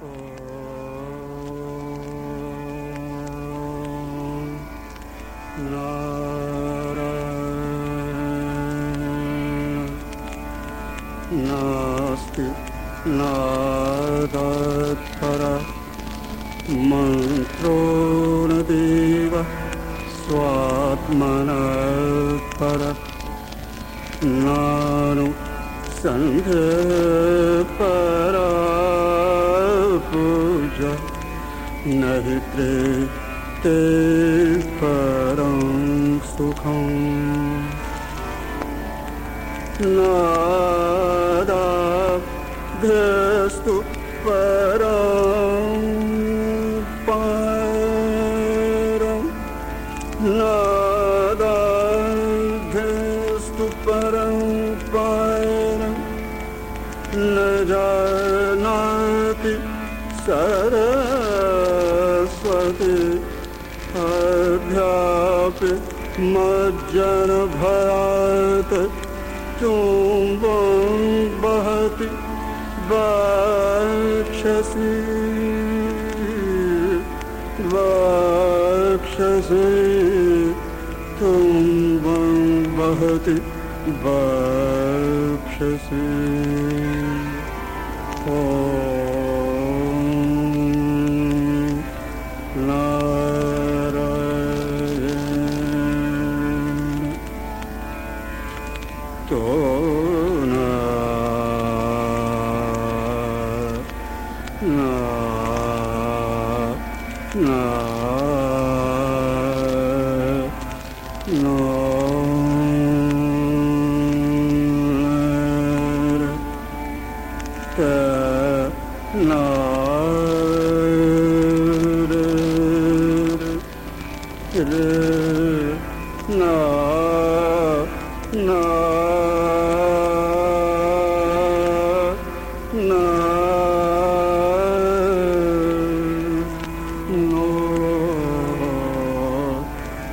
नास्ति नादत्पर मन्त्रो न देव स्वात्मनः नानु सन्ध्यपरा नहि ते परं सुखम् नैप्रदा अध्यापि मज्जनभयात् चुम्बं वहति वक्षसि। वक्षसि तुम्बं वहति वक्षसि। ああ。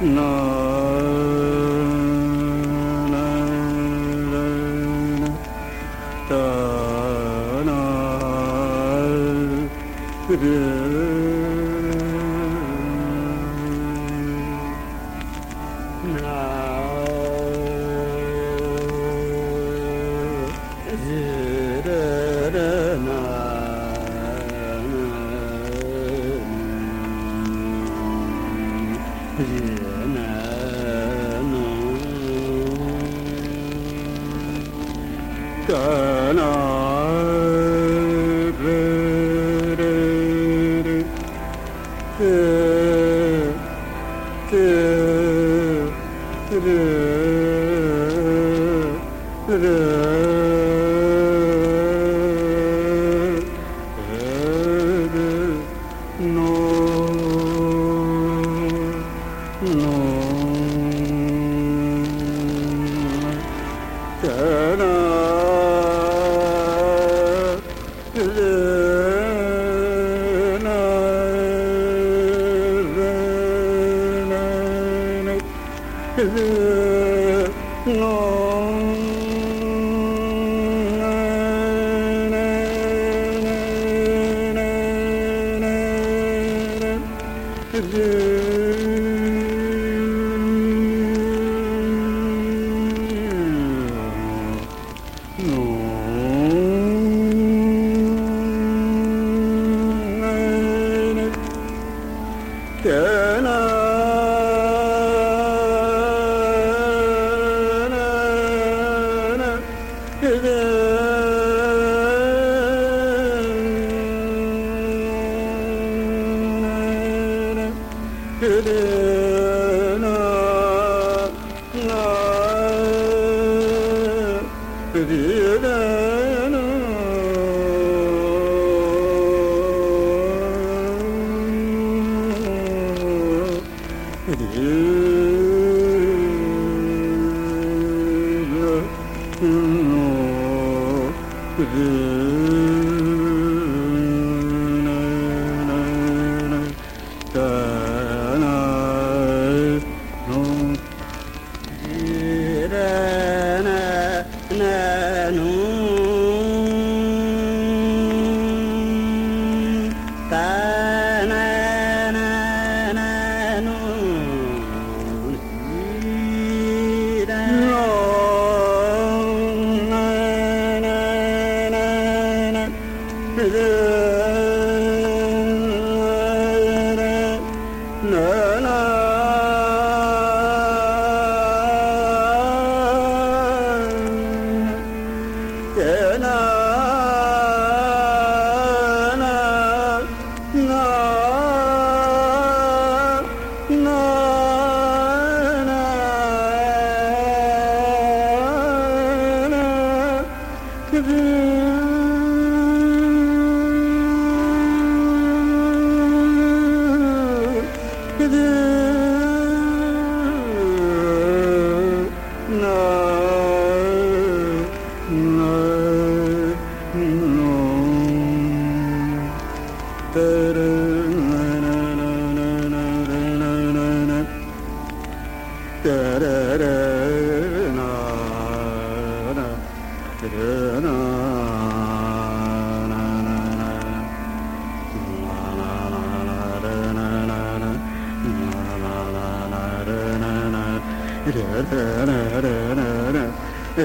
no na no Mm-hmm. No.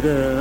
Yeah.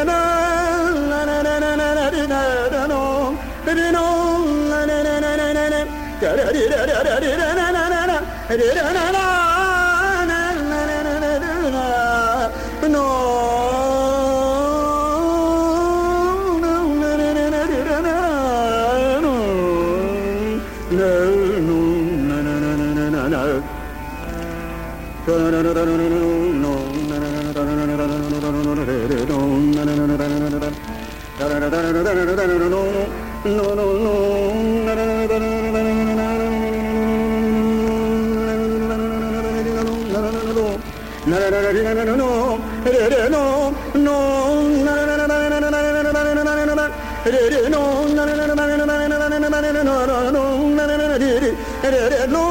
Hadi hadi hadi hadi. no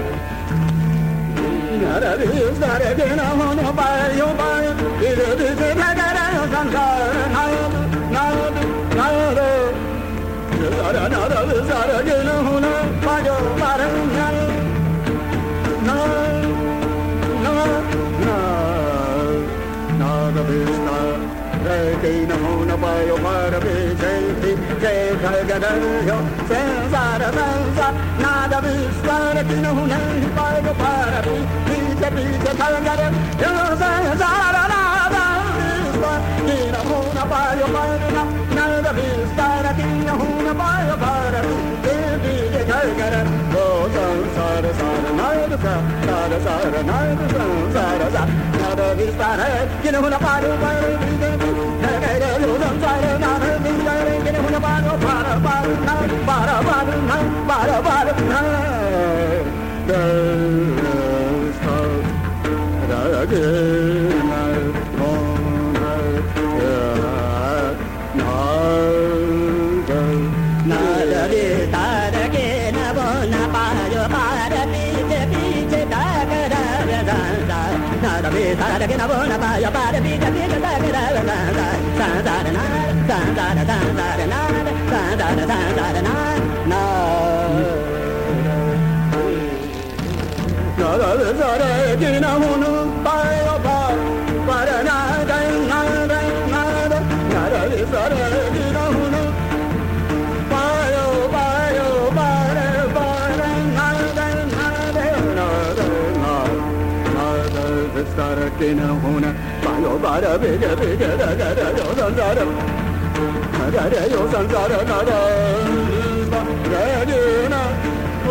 Hey, no vai o corpo gente que carregando sem zara zanza nada me espera que não nem pai do para mim pita pita carregando eu não sei zara nada me espera que não vai o corpo nada me espera que Yeah. తగిన బోన పాయ పార బీజ బీజ తగిన సాధారణ సాధారణ సాధారణ సాధారణ సాధారణ నా నా నా నా నా tina huna bayo bara bida bida da da da da san da da da da yo san da da da da da da na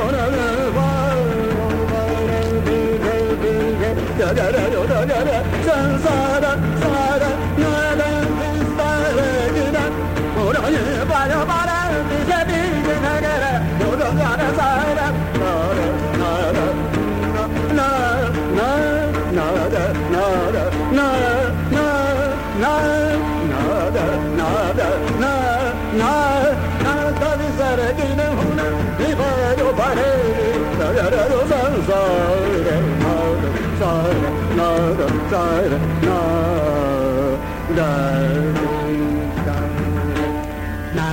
ona na va da da da da da da san sa da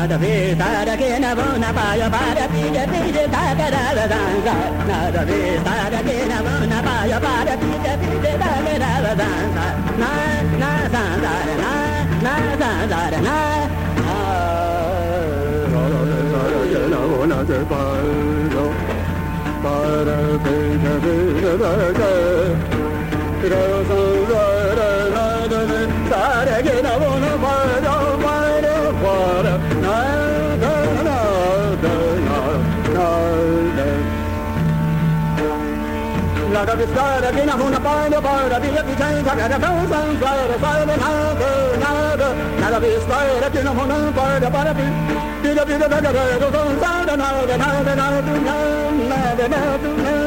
Nadavi, Sadakina, Bonapaya, Pada, Pida, Pida, Takada, Danga. Nadavi, Sadakina, Bonapaya, Pada, Pida, Pida, Takada, Danga. Na, na, Sanda, na, na, Sanda, na. Para, para, para, para, para, da bi da da da da da da na na da da na na da da da na Nada viscara que na runa para para dia que tem cada tão san para para nada nada nada viscara que na runa para para vida vida da da da